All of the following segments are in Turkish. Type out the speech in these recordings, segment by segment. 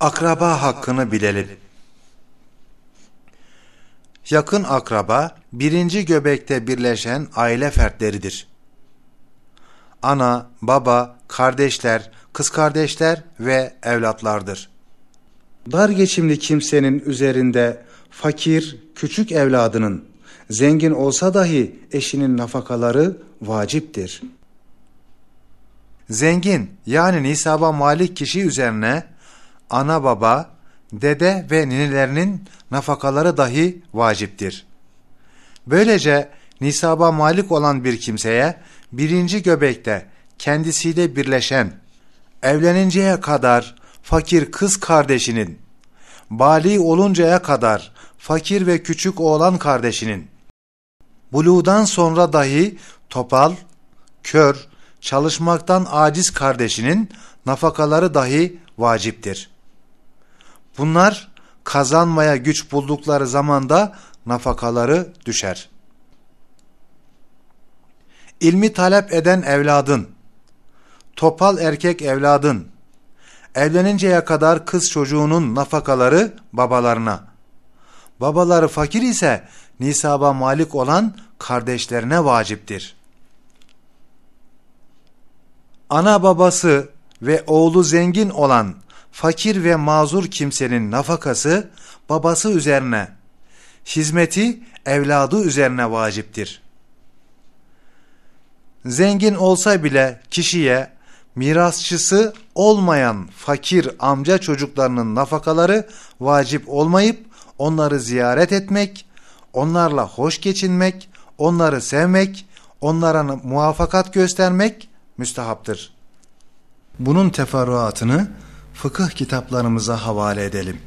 Akraba hakkını bilelim. Yakın akraba, birinci göbekte birleşen aile fertleridir. Ana, baba, kardeşler, kız kardeşler ve evlatlardır. Dar geçimli kimsenin üzerinde fakir, küçük evladının, zengin olsa dahi eşinin nafakaları vaciptir. Zengin yani nisaba malik kişi üzerine ana baba, dede ve ninelerinin nafakaları dahi vaciptir. Böylece nisaba malik olan bir kimseye birinci göbekte kendisiyle birleşen, evleninceye kadar fakir kız kardeşinin, bali oluncaya kadar fakir ve küçük oğlan kardeşinin, buluğdan sonra dahi topal, kör, çalışmaktan aciz kardeşinin nafakaları dahi vaciptir. Bunlar kazanmaya güç buldukları zamanda nafakaları düşer. İlmi talep eden evladın, topal erkek evladın, evleninceye kadar kız çocuğunun nafakaları babalarına, babaları fakir ise nisaba malik olan kardeşlerine vaciptir. Ana babası ve oğlu zengin olan fakir ve mazur kimsenin nafakası babası üzerine, hizmeti evladı üzerine vaciptir. Zengin olsa bile kişiye mirasçısı olmayan fakir amca çocuklarının nafakaları vacip olmayıp onları ziyaret etmek, onlarla hoş geçinmek, onları sevmek, onlara muvaffakat göstermek müstehaptır. Bunun teferruatını fıkıh kitaplarımıza havale edelim.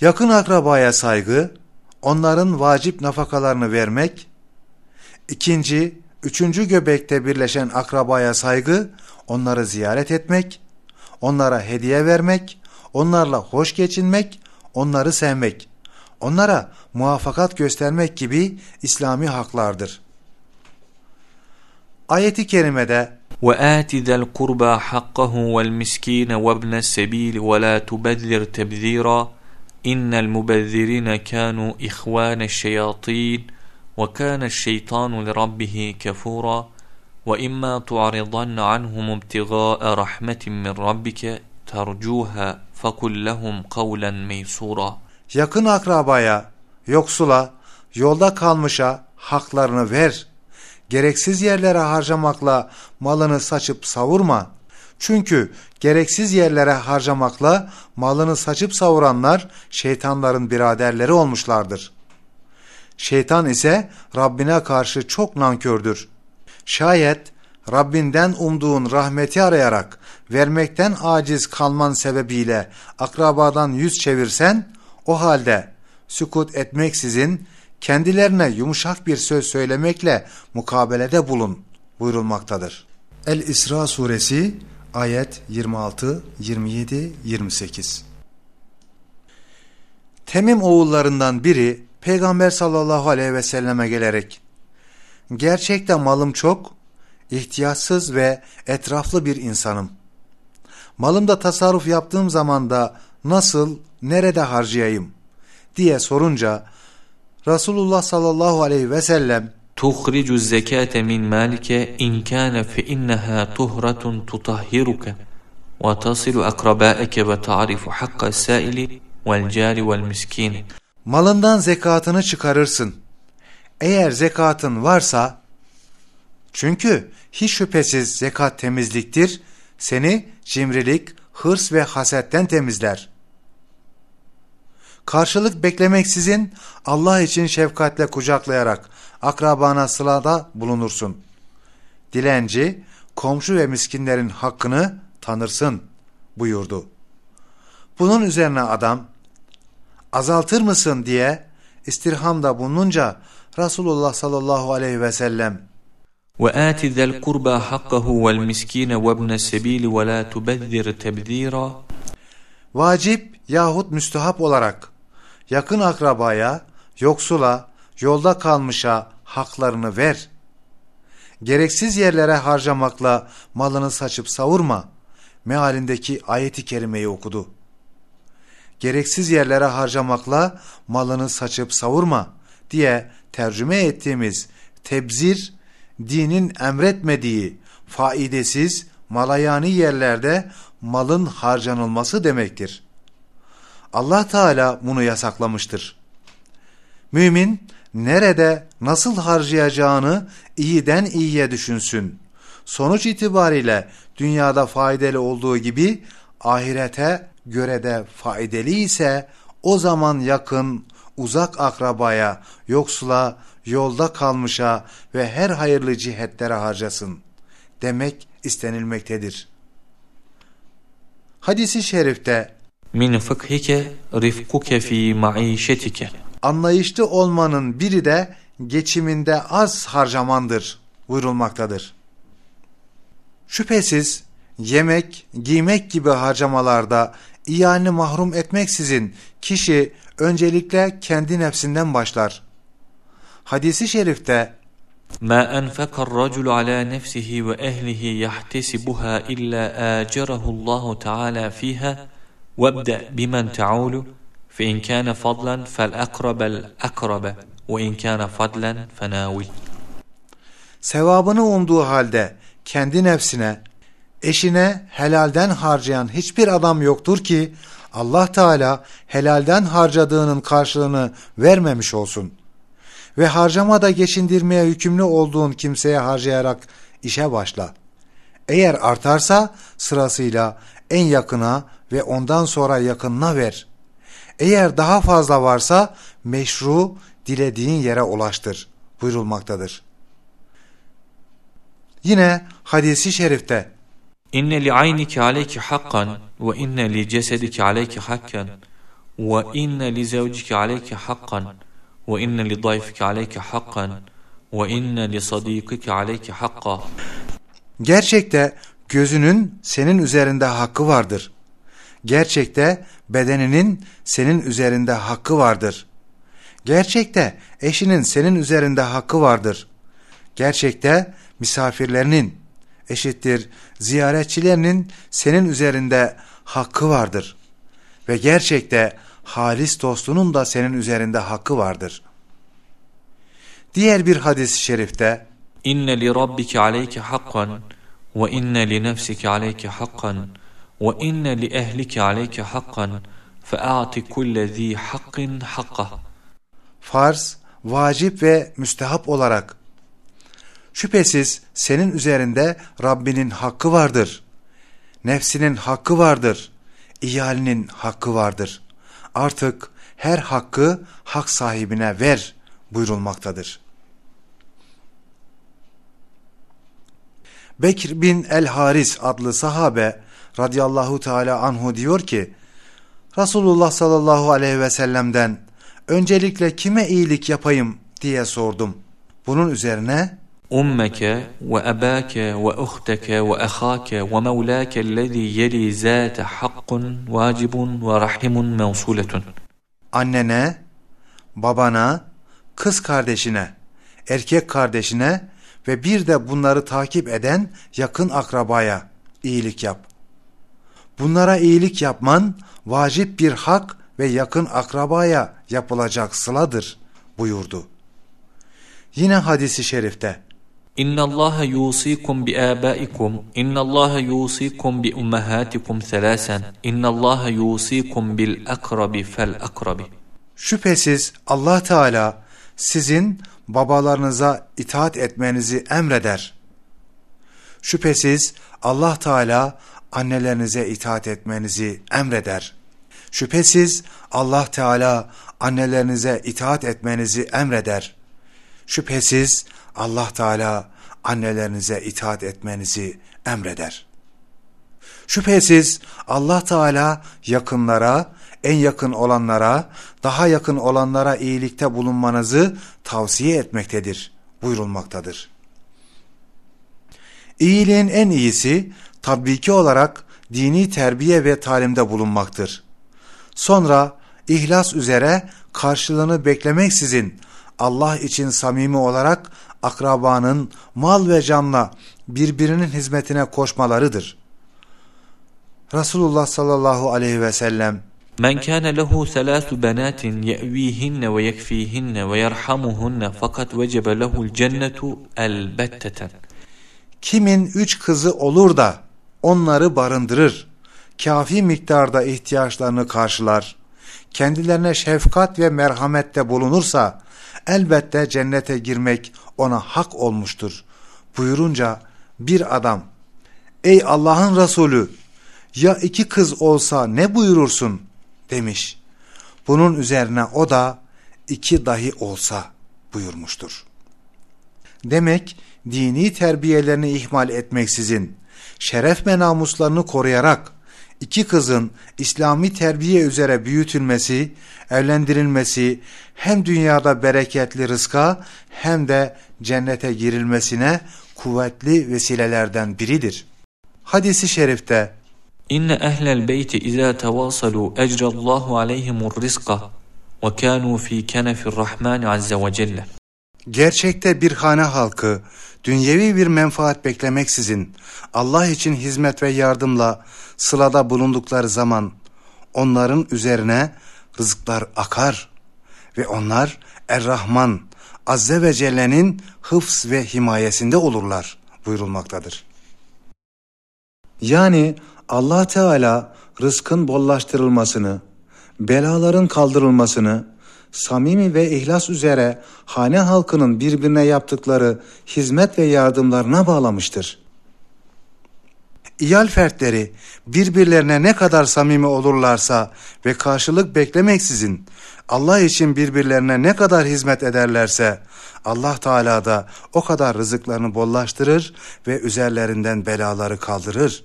Yakın akrabaya saygı, onların vacip nafakalarını vermek, ikinci, üçüncü göbekte birleşen akrabaya saygı, onları ziyaret etmek, onlara hediye vermek, onlarla hoş geçinmek, onları sevmek, onlara muvaffakat göstermek gibi İslami haklardır. Ayeti kerimede وآت ذا القربى حقه والمسكين وابن السبيل ولا تبذر تبذيرا إن المبذرين كانوا إخوان الشياطين وكان الشيطان لربه كفورا وإما تعرضن عنهم ابتغاء رحمة من ربك tercuha fakul lehum kavlen meysura. Yakın akrabaya, yoksula, yolda kalmışa haklarını ver gereksiz yerlere harcamakla malını saçıp savurma. Çünkü gereksiz yerlere harcamakla malını saçıp savuranlar şeytanların biraderleri olmuşlardır. Şeytan ise Rabbine karşı çok nankördür. Şayet Rabbinden umduğun rahmeti arayarak vermekten aciz kalman sebebiyle akrabadan yüz çevirsen o halde sükut etmeksizin kendilerine yumuşak bir söz söylemekle mukabelede bulun buyurulmaktadır. El-İsra suresi ayet 26, 27, 28 Temim oğullarından biri Peygamber sallallahu aleyhi ve selleme gelerek Gerçekten malım çok, ihtiyatsız ve etraflı bir insanım. Malımda tasarruf yaptığım zaman da nasıl, nerede harcayayım diye sorunca Resulullah sallallahu aleyhi ve sellem tuhricu zekate min malike in kana fe innaha tuhratun tutahhiruke ve tasilu akrabaeke ve ta'rifu hakka saili vel cari vel miskin. Malından zekatını çıkarırsın. Eğer zekatın varsa çünkü hiç şüphesiz zekat temizliktir, seni cimrilik, hırs ve hasetten temizler.'' Karşılık beklemeksizin Allah için şefkatle kucaklayarak akrabana sılada bulunursun. Dilenci, komşu ve miskinlerin hakkını tanırsın buyurdu. Bunun üzerine adam, azaltır mısın diye istirhamda bulununca Resulullah sallallahu aleyhi ve sellem وآت ذا القربى حقه والمسكين وابن السبيل ولا تبذر تبذيرا Vacip yahut müstehap olarak yakın akrabaya, yoksula, yolda kalmışa haklarını ver. Gereksiz yerlere harcamakla malını saçıp savurma mealindeki ayeti kerimeyi okudu. Gereksiz yerlere harcamakla malını saçıp savurma diye tercüme ettiğimiz tebzir, dinin emretmediği faidesiz, malayani yerlerde malın harcanılması demektir. Allah Teala bunu yasaklamıştır. Mümin nerede nasıl harcayacağını iyiden iyiye düşünsün. Sonuç itibariyle dünyada faydalı olduğu gibi ahirete göre de faydalı ise o zaman yakın, uzak akrabaya, yoksula, yolda kalmışa ve her hayırlı cihetlere harcasın demek istenilmektedir. Hadisi şerifte min fıkhike rifkuke fi maişetike anlayışlı olmanın biri de geçiminde az harcamandır buyurulmaktadır. Şüphesiz yemek, giymek gibi harcamalarda iyalini mahrum etmeksizin kişi öncelikle kendi nefsinden başlar. Hadisi şerifte ما أنفق الرجل على نفسه وأهله يحتسبها إلا آجره الله تعالى فيها وابدأ بمن تعول فإن كان فضلا فالأقرب الأقرب وإن كان فضلا فناول Sevabını umduğu halde kendi nefsine, eşine helalden harcayan hiçbir adam yoktur ki Allah Teala helalden harcadığının karşılığını vermemiş olsun. Ve harcamada geçindirmeye hükümlü olduğun kimseye harcayarak işe başla. Eğer artarsa sırasıyla en yakına ve ondan sonra yakınına ver. Eğer daha fazla varsa meşru dilediğin yere ulaştır buyurulmaktadır. Yine hadisi şerifte İnne li aynike aleyke hakkan ve inne li cesedike aleyke hakkan ve inne li zevcike aleyke hakkan ve inne li dayfike aleyke hakkan ve inne li sadikike aleyke hakka Gerçekte gözünün senin üzerinde hakkı vardır. Gerçekte bedeninin senin üzerinde hakkı vardır. Gerçekte eşinin senin üzerinde hakkı vardır. Gerçekte misafirlerinin eşittir ziyaretçilerinin senin üzerinde hakkı vardır. Ve gerçekte halis dostunun da senin üzerinde hakkı vardır. Diğer bir hadis-i şerifte İnne li rabbike aleyke hakkan aleyke hakkan ve inne li ehlike aleyke hakkan fe'ati kulle zi hakkin hakkah farz, vacip ve müstehap olarak şüphesiz senin üzerinde Rabbinin hakkı vardır. Nefsinin hakkı vardır. İyalinin hakkı vardır. Artık her hakkı hak sahibine ver buyurulmaktadır. Bekir bin el Haris adlı sahabe radıyallahu teala anhu diyor ki Resulullah sallallahu aleyhi ve sellem'den öncelikle kime iyilik yapayım diye sordum. Bunun üzerine ummeke ve ebake ve uhteke ve ehake ve mevlake lezi yeli zâte hakkun vacibun ve rahimun mevsuletun. Annene, babana, kız kardeşine, erkek kardeşine ve bir de bunları takip eden yakın akrabaya iyilik yap. Bunlara iyilik yapman vacip bir hak ve yakın akrabaya yapılacak sıladır buyurdu. Yine hadisi şerifte İnna Allah yusikum bi abaikum inna Allah yusikum bi ummahatikum thalasan inna Allah yusikum bil akrabi fel akrabi Şüphesiz Allah Teala sizin babalarınıza itaat etmenizi emreder. Şüphesiz Allah Teala annelerinize itaat etmenizi emreder. Şüphesiz Allah Teala annelerinize itaat etmenizi emreder. Şüphesiz Allah Teala annelerinize itaat etmenizi emreder. Şüphesiz Allah Teala yakınlara, en yakın olanlara, daha yakın olanlara iyilikte bulunmanızı tavsiye etmektedir buyurulmaktadır. İyiliğin en iyisi tabbiki olarak dini terbiye ve talimde bulunmaktır. Sonra ihlas üzere karşılığını beklemeksizin Allah için samimi olarak akrabanın mal ve canla birbirinin hizmetine koşmalarıdır. Resulullah sallallahu aleyhi ve sellem Men kana lehu thalathu benatin ye'vihinne ve yekfihinne ve yerhamuhunne fakat vecebe lehu'l. Kimin üç kızı olur da onları barındırır, kafi miktarda ihtiyaçlarını karşılar, kendilerine şefkat ve merhamette bulunursa elbette cennete girmek ona hak olmuştur. Buyurunca bir adam, ey Allah'ın Resulü ya iki kız olsa ne buyurursun demiş. Bunun üzerine o da iki dahi olsa buyurmuştur. Demek dini terbiyelerini ihmal etmeksizin, şeref ve namuslarını koruyarak iki kızın İslami terbiye üzere büyütülmesi, evlendirilmesi hem dünyada bereketli rızka hem de cennete girilmesine kuvvetli vesilelerden biridir. Hadisi şerifte İnne ehlel beyti izâ tevasalu ecrallahu aleyhimur rizqa ve kânû fî kenefir rahmâni azze ve celle. Gerçekte bir hane halkı dünyevi bir menfaat beklemeksizin Allah için hizmet ve yardımla sılada bulundukları zaman onların üzerine rızıklar akar ve onlar Er-Rahman Azze ve Celle'nin hıfz ve himayesinde olurlar buyurulmaktadır. Yani Allah Teala rızkın bollaştırılmasını, belaların kaldırılmasını, samimi ve ihlas üzere hane halkının birbirine yaptıkları hizmet ve yardımlarına bağlamıştır. İyal fertleri birbirlerine ne kadar samimi olurlarsa ve karşılık beklemeksizin Allah için birbirlerine ne kadar hizmet ederlerse Allah Teala da o kadar rızıklarını bollaştırır ve üzerlerinden belaları kaldırır.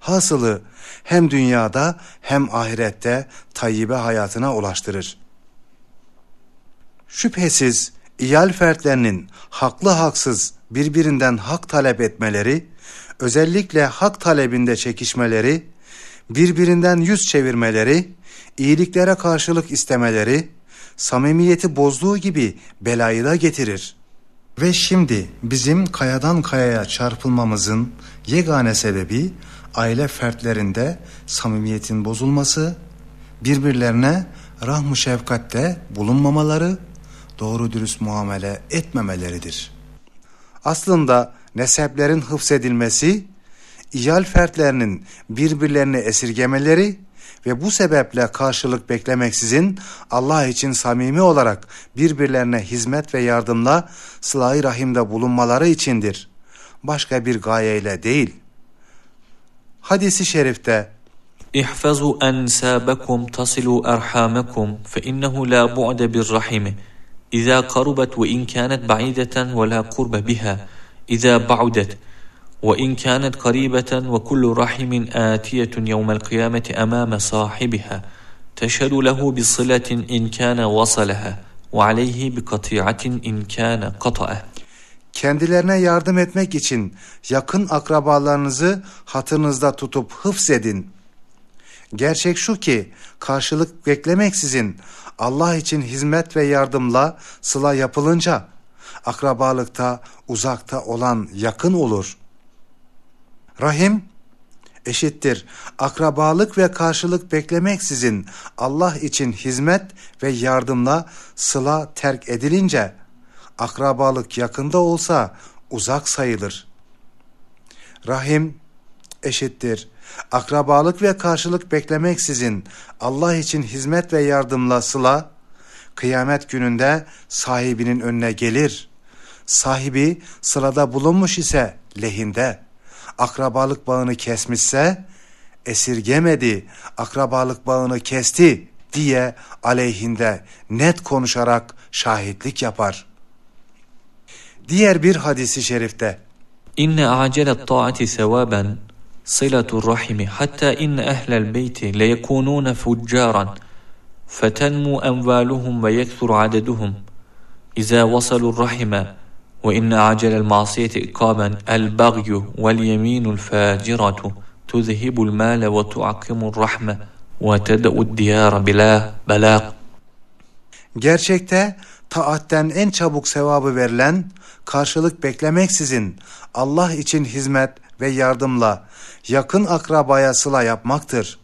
Hasılı hem dünyada hem ahirette tayyibe hayatına ulaştırır. Şüphesiz iyal fertlerinin haklı haksız birbirinden hak talep etmeleri, özellikle hak talebinde çekişmeleri, birbirinden yüz çevirmeleri, iyiliklere karşılık istemeleri, samimiyeti bozduğu gibi belayı da getirir. Ve şimdi bizim kayadan kayaya çarpılmamızın yegane sebebi aile fertlerinde samimiyetin bozulması, birbirlerine rahm-ı şefkatte bulunmamaları, doğru dürüst muamele etmemeleridir. Aslında neseplerin hıfzedilmesi, iyal fertlerinin birbirlerini esirgemeleri ve bu sebeple karşılık beklemeksizin Allah için samimi olarak birbirlerine hizmet ve yardımla sıla rahimde bulunmaları içindir. Başka bir gayeyle değil. Hadisi şerifte İhfazu ensabakum tasilu erhamakum fe innehu la bu'de bir rahimi. İza karubat ve in kanet ba'ideten ve la kurbe biha. İza ba'udet وإن كانت قريبة وكل رحم آتية يوم القيامة أمام صاحبها تشهد له بصلة إن كان وصلها وعليه بقطيعة إن كان قطعه Kendilerine yardım etmek için yakın akrabalarınızı hatırınızda tutup hıfzedin. Gerçek şu ki karşılık beklemeksizin Allah için hizmet ve yardımla sıla yapılınca akrabalıkta uzakta olan yakın olur. Rahim eşittir. Akrabalık ve karşılık beklemeksizin Allah için hizmet ve yardımla sıla terk edilince akrabalık yakında olsa uzak sayılır. Rahim eşittir. Akrabalık ve karşılık beklemeksizin Allah için hizmet ve yardımla sıla kıyamet gününde sahibinin önüne gelir. Sahibi sılada bulunmuş ise lehinde akrabalık bağını kesmişse esirgemedi, akrabalık bağını kesti diye aleyhinde net konuşarak şahitlik yapar. Diğer bir hadisi şerifte İnne a'celet ta'ati sevaben sılatur rahimi hatta inne ehlel beyti leyekunun fuccaran fetenmu envaluhum ve yekthur adeduhum İza vasalur rahime وإن أعجل المعصية إقابا البغي واليمين الفاجرة تذهب المال وتعقم الرحمة وتدأ الديار بلا بلاغ Gerçekte taatten en çabuk sevabı verilen, karşılık beklemeksizin Allah için hizmet ve yardımla yakın akrabaya sıla yapmaktır.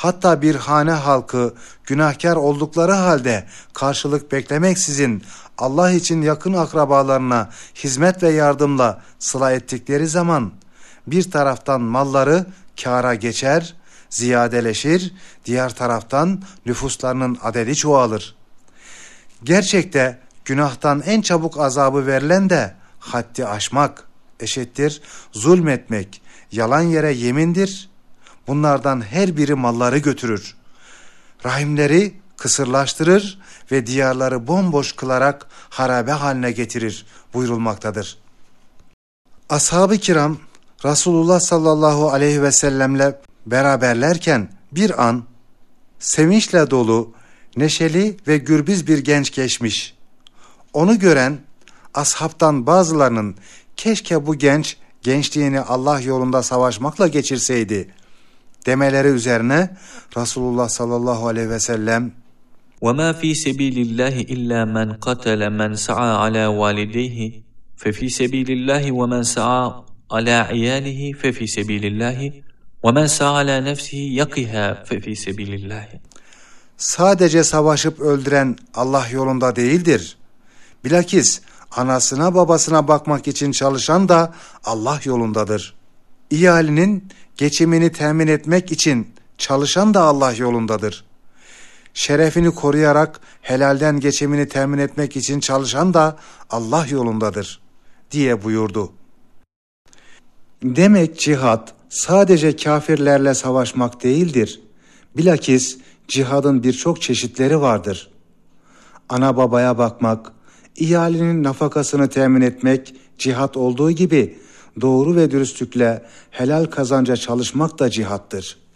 Hatta bir hane halkı günahkar oldukları halde karşılık beklemeksizin Allah için yakın akrabalarına hizmet ve yardımla sıla ettikleri zaman bir taraftan malları kâra geçer, ziyadeleşir, diğer taraftan nüfuslarının adedi çoğalır. Gerçekte günahtan en çabuk azabı verilen de haddi aşmak, eşittir zulmetmek, yalan yere yemindir. Bunlardan her biri malları götürür. Rahimleri kısırlaştırır ve diyarları bomboş kılarak harabe haline getirir buyurulmaktadır. Ashab-ı kiram Resulullah sallallahu aleyhi ve sellemle beraberlerken bir an sevinçle dolu, neşeli ve gürbüz bir genç geçmiş. Onu gören ashabtan bazılarının keşke bu genç gençliğini Allah yolunda savaşmakla geçirseydi demeleri üzerine Resulullah sallallahu aleyhi ve sellem وَمَا فِي سَبِيلِ اللّٰهِ إِلَّا مَنْ قَتَلَ مَنْ سَعَى عَلَى وَالِدَيْهِ فَفِي سَبِيلِ اللّٰهِ وَمَنْ سَعَى عَلَى عِيَالِهِ فَفِي سَبِيلِ اللّٰهِ وَمَنْ سَعَى عَلَى نَفْسِهِ يَقِهَا فَفِي سَبِيلِ اللّٰهِ Sadece savaşıp öldüren Allah yolunda değildir. Bilakis anasına babasına bakmak için çalışan da Allah yolundadır. İhalinin geçimini temin etmek için çalışan da Allah yolundadır. Şerefini koruyarak helalden geçimini temin etmek için çalışan da Allah yolundadır diye buyurdu. Demek cihat sadece kafirlerle savaşmak değildir. Bilakis cihadın birçok çeşitleri vardır. Ana babaya bakmak, ihalenin nafakasını temin etmek cihat olduğu gibi doğru ve dürüstlükle helal kazanca çalışmak da cihattır.''